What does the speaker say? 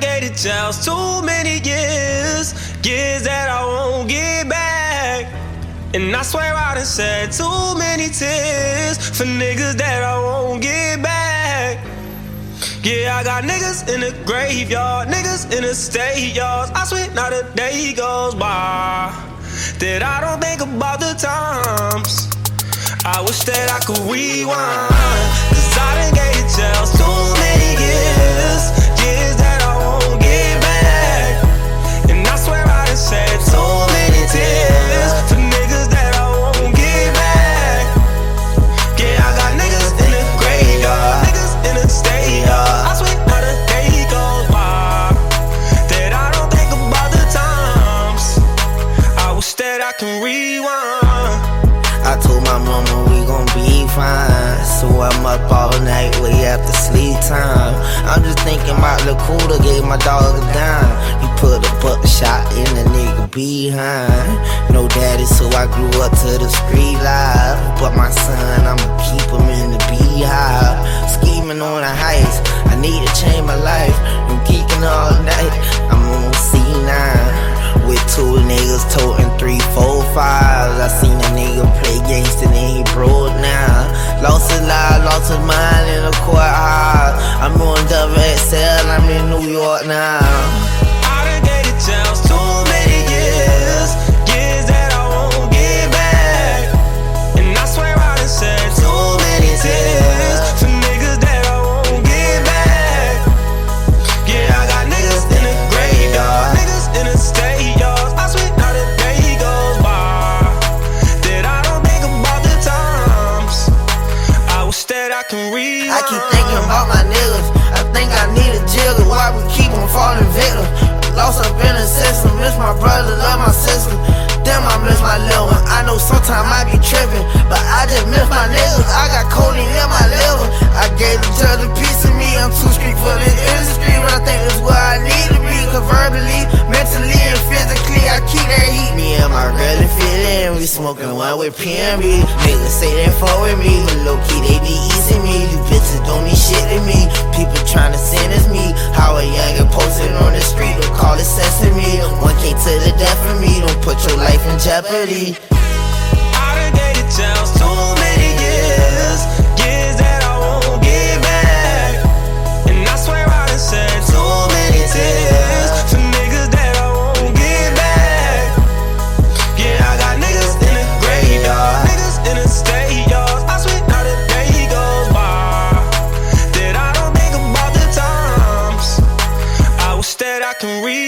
the chance too many years, years that I won't get back. And I swear I done shed too many tears for niggas that I won't get back. Yeah, I got niggas in the graveyard, niggas in the state yards. I swear not a day goes by that I don't think about the times. I wish that I could rewind, cause I done gave too I'm up all night way after sleep time. I'm just thinking about gave my dog a dime. He put a butt shot in the nigga behind. No daddy, so I grew up to the street life. But my son, I'ma keep him in the beehive. Scheming on a heist, I need to change my life. I'm geeking all night, I'm on C9. With two niggas his mind in the courthouse. Ah, I'm on WXL, I'm in New York now. I keep thinking about my niggas. I think I need a jigger. Why we keep on falling victim? Lost up in the system. Smoking one with PMB. Niggas say they with me, but low key they be easing me. You bitches don't mean shit to me. People tryna sentence me. How a youngin' posted on the street, don't call it sesame. One K to the death of me, don't put your life in jeopardy. Done gave the chance too can.